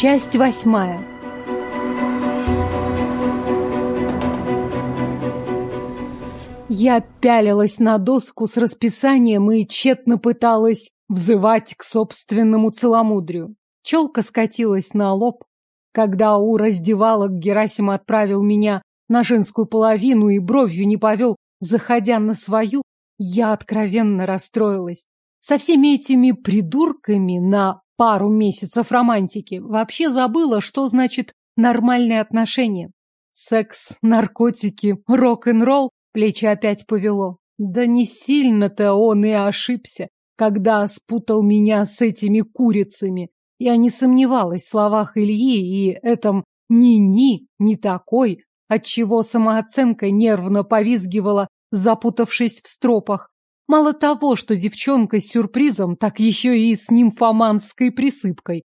Часть восьмая. Я пялилась на доску с расписанием и тщетно пыталась взывать к собственному целомудрию. Челка скатилась на лоб, когда у раздевалок Герасим отправил меня на женскую половину и бровью не повел, заходя на свою, я откровенно расстроилась. Со всеми этими придурками на пару месяцев романтики вообще забыла, что значит нормальные отношения. Секс, наркотики, рок-н-ролл, плечи опять повело. Да не сильно-то он и ошибся, когда спутал меня с этими курицами. Я не сомневалась в словах Ильи и этом «ни-ни» не такой, отчего самооценка нервно повизгивала, запутавшись в стропах. Мало того, что девчонка с сюрпризом, так еще и с нимфоманской присыпкой.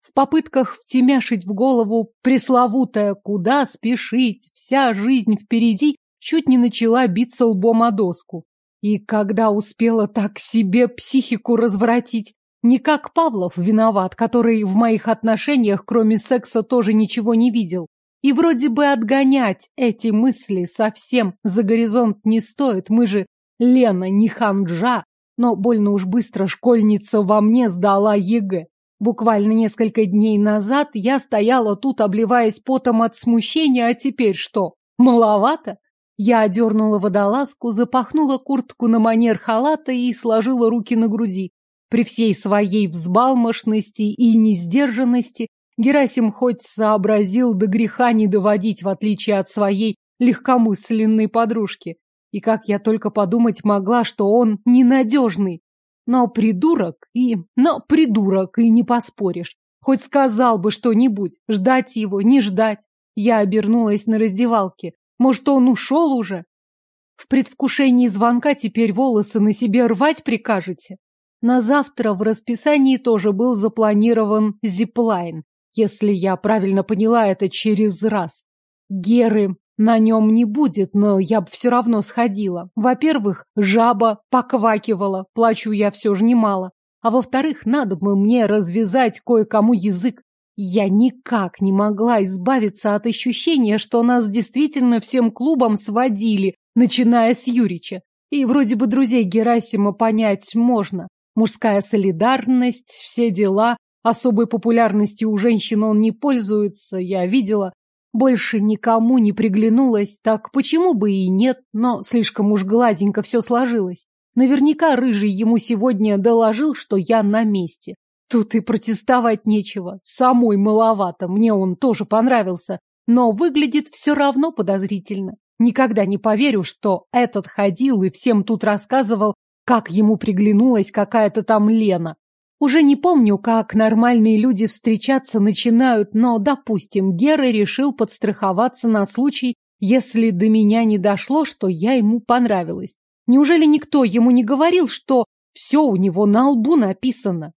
В попытках втемяшить в голову пресловутое «куда спешить, вся жизнь впереди» чуть не начала биться лбом о доску. И когда успела так себе психику разворотить, не как Павлов виноват, который в моих отношениях, кроме секса, тоже ничего не видел. И вроде бы отгонять эти мысли совсем за горизонт не стоит, мы же Лена не ханжа, но больно уж быстро школьница во мне сдала ЕГЭ. Буквально несколько дней назад я стояла тут, обливаясь потом от смущения, а теперь что, маловато? Я одернула водолазку, запахнула куртку на манер халата и сложила руки на груди. При всей своей взбалмошности и несдержанности Герасим хоть сообразил до греха не доводить, в отличие от своей легкомысленной подружки. И как я только подумать могла, что он ненадежный. Но придурок и... Но придурок, и не поспоришь. Хоть сказал бы что-нибудь, ждать его, не ждать. Я обернулась на раздевалке. Может, он ушел уже? В предвкушении звонка теперь волосы на себе рвать прикажете? На завтра в расписании тоже был запланирован зиплайн, если я правильно поняла это через раз. Геры на нем не будет, но я бы все равно сходила. Во-первых, жаба поквакивала, плачу я все же немало. А во-вторых, надо бы мне развязать кое-кому язык. Я никак не могла избавиться от ощущения, что нас действительно всем клубом сводили, начиная с Юрича. И вроде бы друзей Герасима понять можно. Мужская солидарность, все дела. Особой популярностью у женщин он не пользуется, я видела. Больше никому не приглянулась, так почему бы и нет, но слишком уж гладенько все сложилось. Наверняка Рыжий ему сегодня доложил, что я на месте. Тут и протестовать нечего. Самой маловато, мне он тоже понравился. Но выглядит все равно подозрительно. Никогда не поверю, что этот ходил и всем тут рассказывал, как ему приглянулась какая-то там Лена. Уже не помню, как нормальные люди встречаться начинают, но, допустим, Гера решил подстраховаться на случай, если до меня не дошло, что я ему понравилась. Неужели никто ему не говорил, что все у него на лбу написано?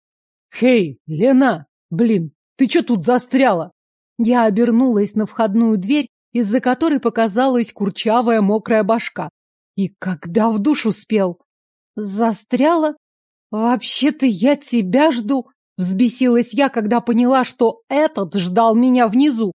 «Хей, Лена! Блин, ты что тут застряла?» Я обернулась на входную дверь, из-за которой показалась курчавая мокрая башка. И когда в душ успел? Застряла? «Вообще-то я тебя жду!» — взбесилась я, когда поняла, что этот ждал меня внизу.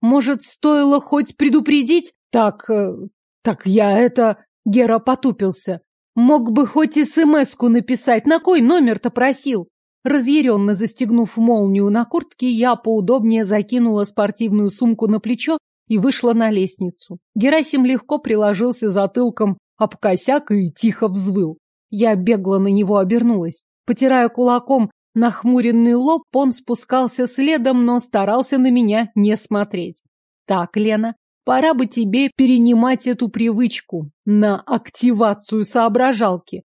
«Может, стоило хоть предупредить?» «Так... Э, так я это...» — Гера потупился. «Мог бы хоть смс-ку написать, на кой номер-то просил?» Разъяренно застегнув молнию на куртке, я поудобнее закинула спортивную сумку на плечо и вышла на лестницу. Герасим легко приложился затылком об косяк и тихо взвыл. Я бегло на него обернулась. Потирая кулаком нахмуренный лоб, он спускался следом, но старался на меня не смотреть. Так, Лена, пора бы тебе перенимать эту привычку на активацию соображалки.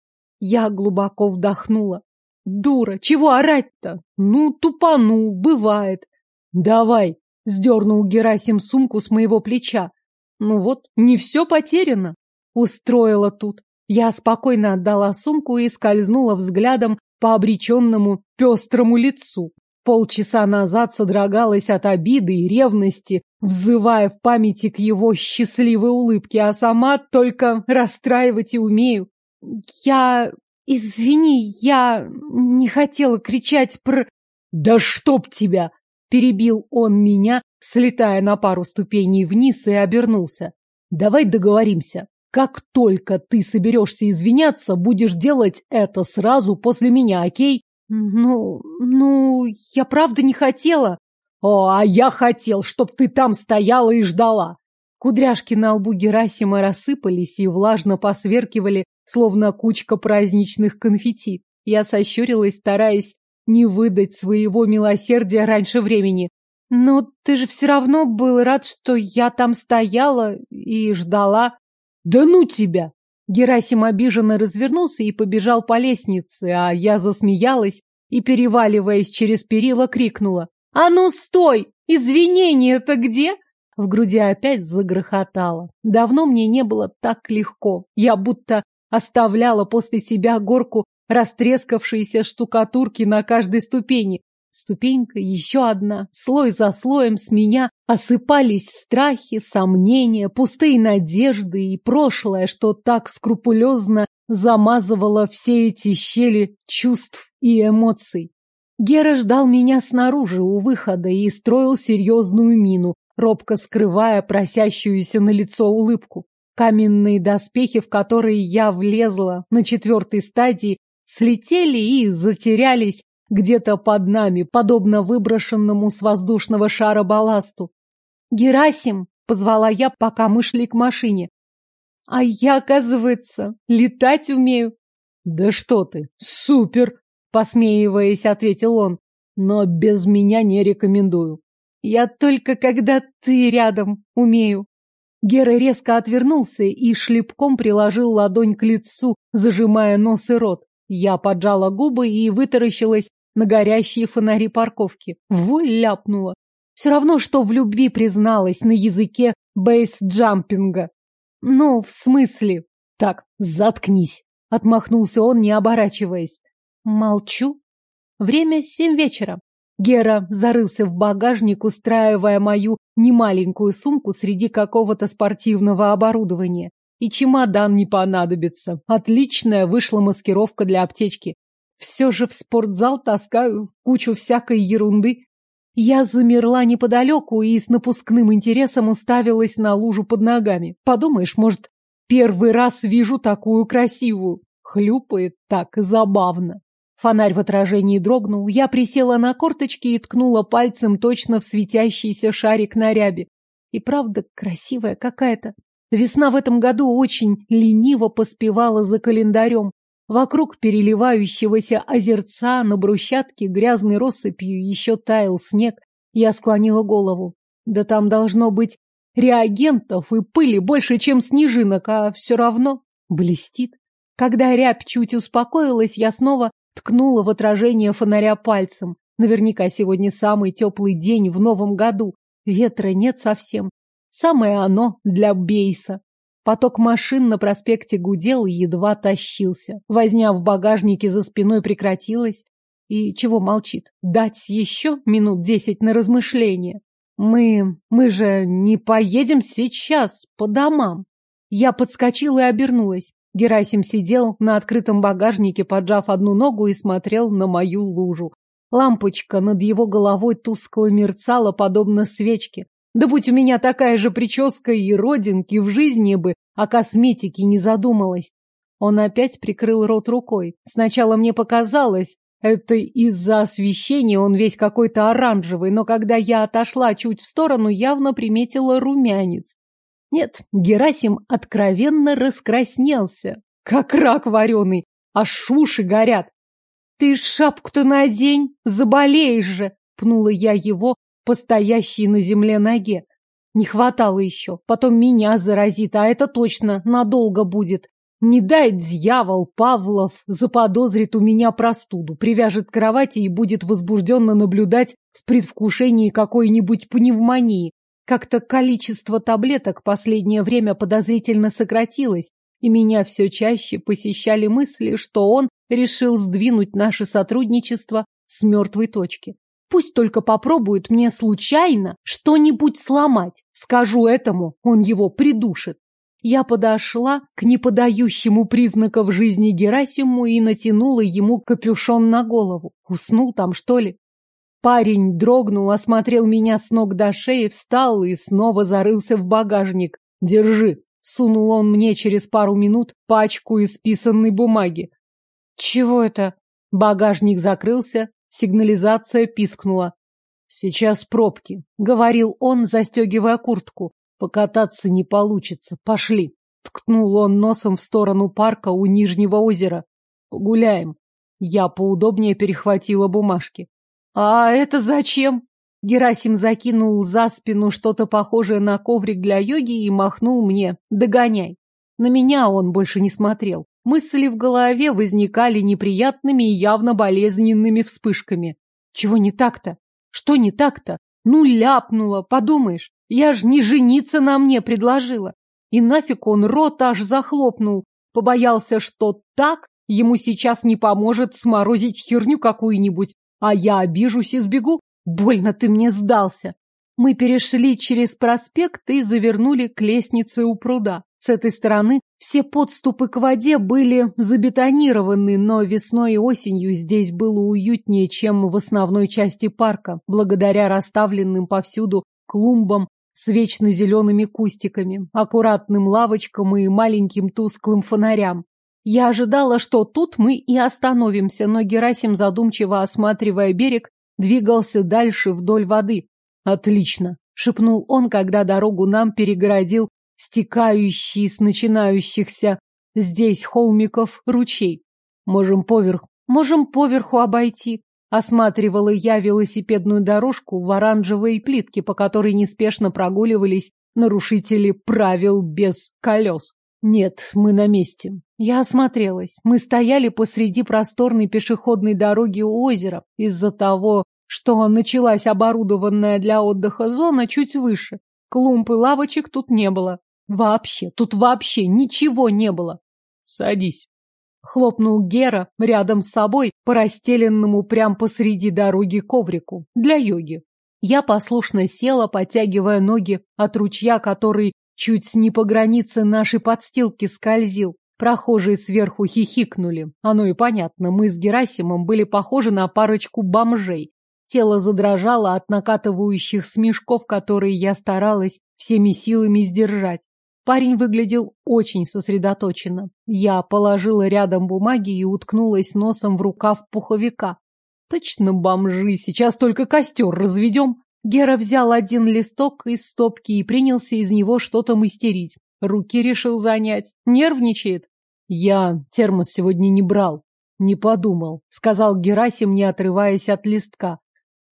Я глубоко вдохнула. Дура, чего орать-то? Ну, тупану, бывает. Давай, сдернул Герасим сумку с моего плеча. Ну вот, не все потеряно. Устроила тут. Я спокойно отдала сумку и скользнула взглядом по обреченному пестрому лицу. Полчаса назад содрогалась от обиды и ревности, взывая в памяти к его счастливой улыбке, а сама только расстраивать и умею. Я... Извини, я не хотела кричать про... Да чтоб тебя! Перебил он меня, слетая на пару ступеней вниз и обернулся. Давай договоримся. Как только ты соберешься извиняться, будешь делать это сразу после меня, окей? Ну, ну, я правда не хотела. О, а я хотел, чтоб ты там стояла и ждала. Кудряшки на лбу Герасима рассыпались и влажно посверкивали, словно кучка праздничных конфетти. Я сощурилась, стараясь не выдать своего милосердия раньше времени. Но ты же все равно был рад, что я там стояла и ждала. Да ну тебя! Герасим обиженно развернулся и побежал по лестнице, а я засмеялась и, переваливаясь через перила, крикнула. «А ну, стой! Извинения-то где?» В груди опять загрохотало. Давно мне не было так легко. Я будто оставляла после себя горку растрескавшейся штукатурки на каждой ступени. Ступенька, еще одна, слой за слоем с меня осыпались страхи, сомнения, пустые надежды и прошлое, что так скрупулезно замазывало все эти щели чувств и эмоций. Гера ждал меня снаружи у выхода и строил серьезную мину, робко скрывая просящуюся на лицо улыбку. Каменные доспехи, в которые я влезла на четвертой стадии, слетели и затерялись где-то под нами, подобно выброшенному с воздушного шара балласту. «Герасим!» — позвала я, пока мы шли к машине. «А я, оказывается, летать умею». «Да что ты! Супер!» — посмеиваясь, ответил он. «Но без меня не рекомендую». «Я только когда ты рядом умею». Гера резко отвернулся и шлепком приложил ладонь к лицу, зажимая нос и рот. Я поджала губы и вытаращилась на горящие фонари парковки. Ляпнула. Все равно, что в любви призналась на языке бейс-джампинга. Ну, в смысле? Так, заткнись. Отмахнулся он, не оборачиваясь. Молчу. Время семь вечера. Гера зарылся в багажник, устраивая мою немаленькую сумку среди какого-то спортивного оборудования. И чемодан не понадобится. Отличная вышла маскировка для аптечки. Все же в спортзал таскаю кучу всякой ерунды. Я замерла неподалеку и с напускным интересом уставилась на лужу под ногами. Подумаешь, может, первый раз вижу такую красивую. Хлюпает так забавно. Фонарь в отражении дрогнул. Я присела на корточки и ткнула пальцем точно в светящийся шарик на рябе. И правда красивая какая-то. Весна в этом году очень лениво поспевала за календарем. Вокруг переливающегося озерца на брусчатке грязной россыпью еще таял снег. Я склонила голову. Да там должно быть реагентов и пыли больше, чем снежинок, а все равно блестит. Когда рябь чуть успокоилась, я снова ткнула в отражение фонаря пальцем. Наверняка сегодня самый теплый день в новом году. Ветра нет совсем. Самое оно для Бейса. Поток машин на проспекте гудел и едва тащился. Возня в багажнике за спиной прекратилась. И чего молчит? Дать еще минут десять на размышление. Мы... мы же не поедем сейчас по домам. Я подскочила и обернулась. Герасим сидел на открытом багажнике, поджав одну ногу и смотрел на мою лужу. Лампочка над его головой тускло мерцала, подобно свечке. Да будь у меня такая же прическа и родинки, в жизни бы о косметике не задумалась. Он опять прикрыл рот рукой. Сначала мне показалось, это из-за освещения он весь какой-то оранжевый, но когда я отошла чуть в сторону, явно приметила румянец. Нет, Герасим откровенно раскраснелся, как рак вареный, аж шуши горят. Ты шапку-то надень, заболеешь же, пнула я его по стоящей на земле ноге. Не хватало еще. Потом меня заразит, а это точно надолго будет. Не дай дьявол Павлов заподозрит у меня простуду, привяжет к кровати и будет возбужденно наблюдать в предвкушении какой-нибудь пневмонии. Как-то количество таблеток последнее время подозрительно сократилось, и меня все чаще посещали мысли, что он решил сдвинуть наше сотрудничество с мертвой точки. Пусть только попробует мне случайно что-нибудь сломать. Скажу этому, он его придушит. Я подошла к неподающему признаков жизни Герасиму и натянула ему капюшон на голову. Уснул там, что ли? Парень дрогнул, осмотрел меня с ног до шеи, встал и снова зарылся в багажник. «Держи!» — сунул он мне через пару минут пачку исписанной бумаги. «Чего это?» Багажник закрылся, сигнализация пискнула. «Сейчас пробки», — говорил он, застегивая куртку. «Покататься не получится. Пошли». Ткнул он носом в сторону парка у Нижнего озера. «Погуляем». Я поудобнее перехватила бумажки. «А это зачем?» Герасим закинул за спину что-то похожее на коврик для йоги и махнул мне. «Догоняй». На меня он больше не смотрел. Мысли в голове возникали неприятными и явно болезненными вспышками. Чего не так-то? Что не так-то? Ну, ляпнула, подумаешь. Я ж не жениться на мне предложила. И нафиг он рот аж захлопнул. Побоялся, что так ему сейчас не поможет сморозить херню какую-нибудь, а я обижусь и сбегу. Больно ты мне сдался. Мы перешли через проспект и завернули к лестнице у пруда. С этой стороны все подступы к воде были забетонированы, но весной и осенью здесь было уютнее, чем в основной части парка, благодаря расставленным повсюду клумбам с вечно зелеными кустиками, аккуратным лавочкам и маленьким тусклым фонарям. Я ожидала, что тут мы и остановимся, но Герасим, задумчиво осматривая берег, двигался дальше вдоль воды. «Отлично!» — шепнул он, когда дорогу нам перегородил стекающий с начинающихся здесь холмиков ручей. Можем поверх, можем поверху обойти. Осматривала я велосипедную дорожку в оранжевой плитке, по которой неспешно прогуливались нарушители правил без колес. Нет, мы на месте. Я осмотрелась. Мы стояли посреди просторной пешеходной дороги у озера. Из-за того, что началась оборудованная для отдыха зона чуть выше. Клумб и лавочек тут не было. Вообще, тут вообще ничего не было. Садись. Хлопнул Гера рядом с собой по расстеленному прямо посреди дороги коврику для йоги. Я послушно села, подтягивая ноги от ручья, который чуть не по границе нашей подстилки скользил. Прохожие сверху хихикнули. Оно и понятно, мы с Герасимом были похожи на парочку бомжей. Тело задрожало от накатывающих смешков, которые я старалась всеми силами сдержать. Парень выглядел очень сосредоточенно. Я положила рядом бумаги и уткнулась носом в рукав пуховика. Точно бомжи, сейчас только костер разведем. Гера взял один листок из стопки и принялся из него что-то мастерить. Руки решил занять. Нервничает. Я термос сегодня не брал. Не подумал, сказал Герасим, не отрываясь от листка.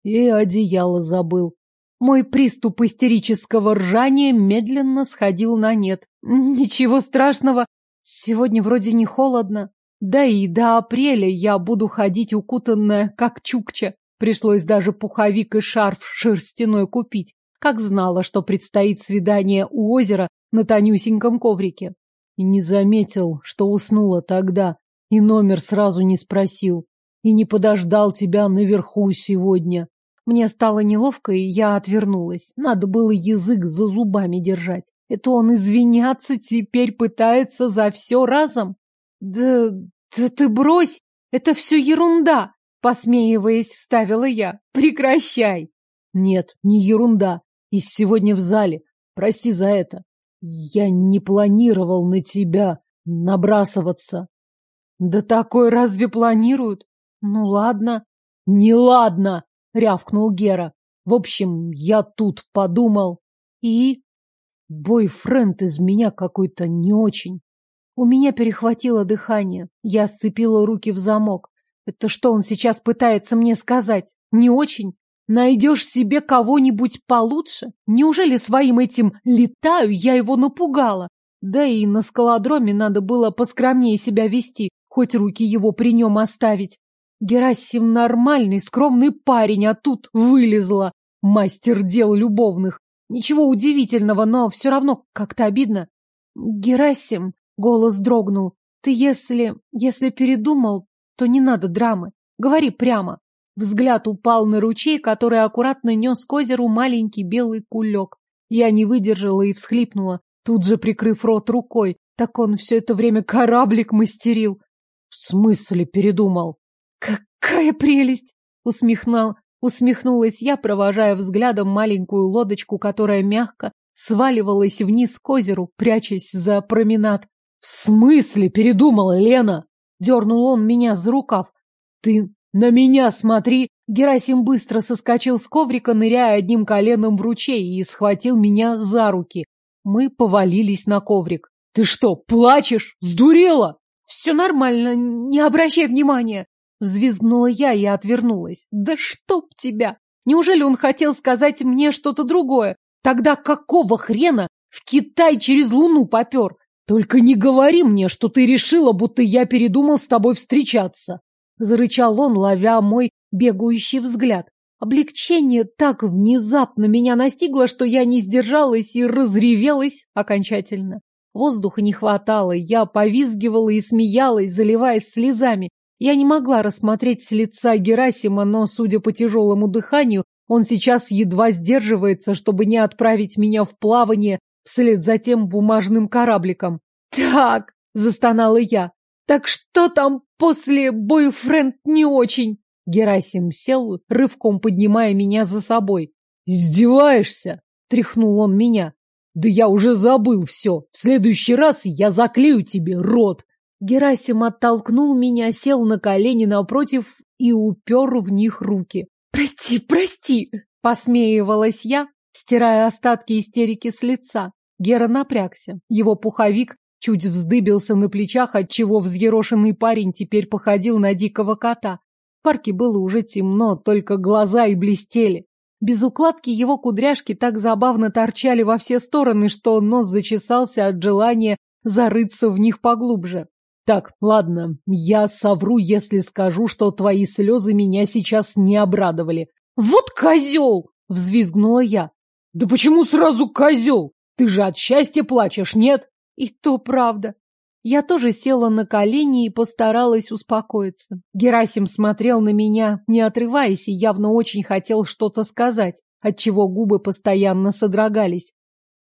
И одеяло забыл. Мой приступ истерического ржания медленно сходил на нет. Ничего страшного, сегодня вроде не холодно. Да и до апреля я буду ходить укутанная, как чукча. Пришлось даже пуховик и шарф шерстяной купить, как знала, что предстоит свидание у озера на тонюсеньком коврике. И не заметил, что уснула тогда, и номер сразу не спросил, и не подождал тебя наверху сегодня. Мне стало неловко, и я отвернулась. Надо было язык за зубами держать. Это он извиняться теперь пытается за все разом? Да, да ты брось! Это все ерунда! Посмеиваясь, вставила я. Прекращай! Нет, не ерунда. И сегодня в зале. Прости за это. Я не планировал на тебя набрасываться. Да такое разве планируют? Ну ладно. Не ладно! — рявкнул Гера. «В общем, я тут подумал. И...» «Бойфренд из меня какой-то не очень». У меня перехватило дыхание. Я сцепила руки в замок. Это что он сейчас пытается мне сказать? Не очень? Найдешь себе кого-нибудь получше? Неужели своим этим «летаю» я его напугала? Да и на скалодроме надо было поскромнее себя вести, хоть руки его при нем оставить. Герасим нормальный, скромный парень, а тут вылезла. Мастер дел любовных. Ничего удивительного, но все равно как-то обидно. Герасим, голос дрогнул. Ты если... если передумал, то не надо драмы. Говори прямо. Взгляд упал на ручей, который аккуратно нес к озеру маленький белый кулек. Я не выдержала и всхлипнула, тут же прикрыв рот рукой. Так он все это время кораблик мастерил. В смысле передумал? Какая прелесть! Усмехнул, Усмехнулась я, провожая взглядом маленькую лодочку, которая мягко сваливалась вниз к озеру, прячась за променад. «В смысле передумала, Лена?» Дернул он меня за рукав. «Ты на меня смотри!» Герасим быстро соскочил с коврика, ныряя одним коленом в ручей и схватил меня за руки. Мы повалились на коврик. «Ты что, плачешь? Сдурела?» «Все нормально, не обращай внимания!» Взвизгнула я и отвернулась. «Да чтоб тебя! Неужели он хотел сказать мне что-то другое? Тогда какого хрена в Китай через Луну попер? Только не говори мне, что ты решила, будто я передумал с тобой встречаться!» Зарычал он, ловя мой бегающий взгляд. Облегчение так внезапно меня настигло, что я не сдержалась и разревелась окончательно. Воздуха не хватало, я повизгивала и смеялась, заливаясь слезами. Я не могла рассмотреть с лица Герасима, но, судя по тяжелому дыханию, он сейчас едва сдерживается, чтобы не отправить меня в плавание вслед за тем бумажным корабликом. «Так», — застонала я, — «так что там после бойфренд не очень?» Герасим сел, рывком поднимая меня за собой. «Издеваешься?» — тряхнул он меня. «Да я уже забыл все. В следующий раз я заклею тебе рот!» Герасим оттолкнул меня, сел на колени напротив и упер в них руки. «Прости, прости!» — посмеивалась я, стирая остатки истерики с лица. Гера напрягся. Его пуховик чуть вздыбился на плечах, отчего взъерошенный парень теперь походил на дикого кота. В парке было уже темно, только глаза и блестели. Без укладки его кудряшки так забавно торчали во все стороны, что нос зачесался от желания зарыться в них поглубже. Так, ладно, я совру, если скажу, что твои слезы меня сейчас не обрадовали. Вот козел! Взвизгнула я. Да почему сразу козел? Ты же от счастья плачешь, нет? И то правда. Я тоже села на колени и постаралась успокоиться. Герасим смотрел на меня, не отрываясь, и явно очень хотел что-то сказать, отчего губы постоянно содрогались.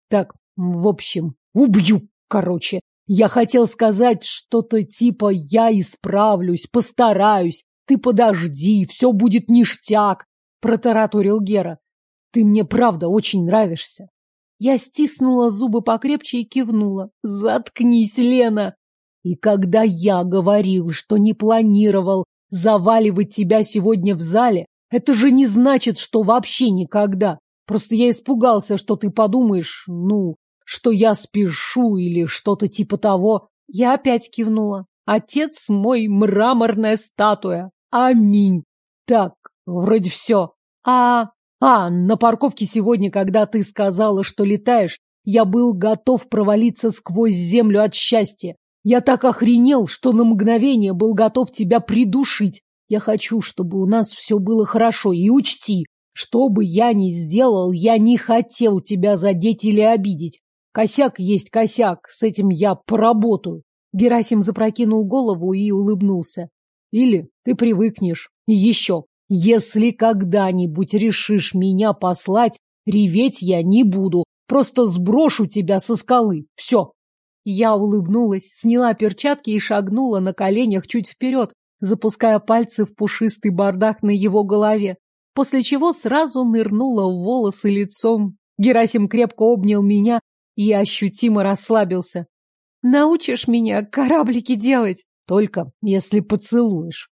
Так, в общем, убью, короче. Я хотел сказать что-то типа «я исправлюсь, постараюсь, ты подожди, все будет ништяк», — протараторил Гера. «Ты мне правда очень нравишься». Я стиснула зубы покрепче и кивнула. «Заткнись, Лена!» «И когда я говорил, что не планировал заваливать тебя сегодня в зале, это же не значит, что вообще никогда. Просто я испугался, что ты подумаешь, ну, что я спешу или что-то типа того. Я опять кивнула. Отец мой мраморная статуя. Аминь. Так, вроде все. А... А, на парковке сегодня, когда ты сказала, что летаешь, я был готов провалиться сквозь землю от счастья. Я так охренел, что на мгновение был готов тебя придушить. Я хочу, чтобы у нас все было хорошо. И учти, что бы я ни сделал, я не хотел тебя задеть или обидеть. Косяк есть косяк, с этим я поработаю. Герасим запрокинул голову и улыбнулся. Или ты привыкнешь. И еще, если когда-нибудь решишь меня послать, реветь я не буду. Просто сброшу тебя со скалы. Все. Я улыбнулась, сняла перчатки и шагнула на коленях чуть вперед, запуская пальцы в пушистый бардак на его голове, после чего сразу нырнула в волосы лицом. Герасим крепко обнял меня и ощутимо расслабился. «Научишь меня кораблики делать?» «Только если поцелуешь».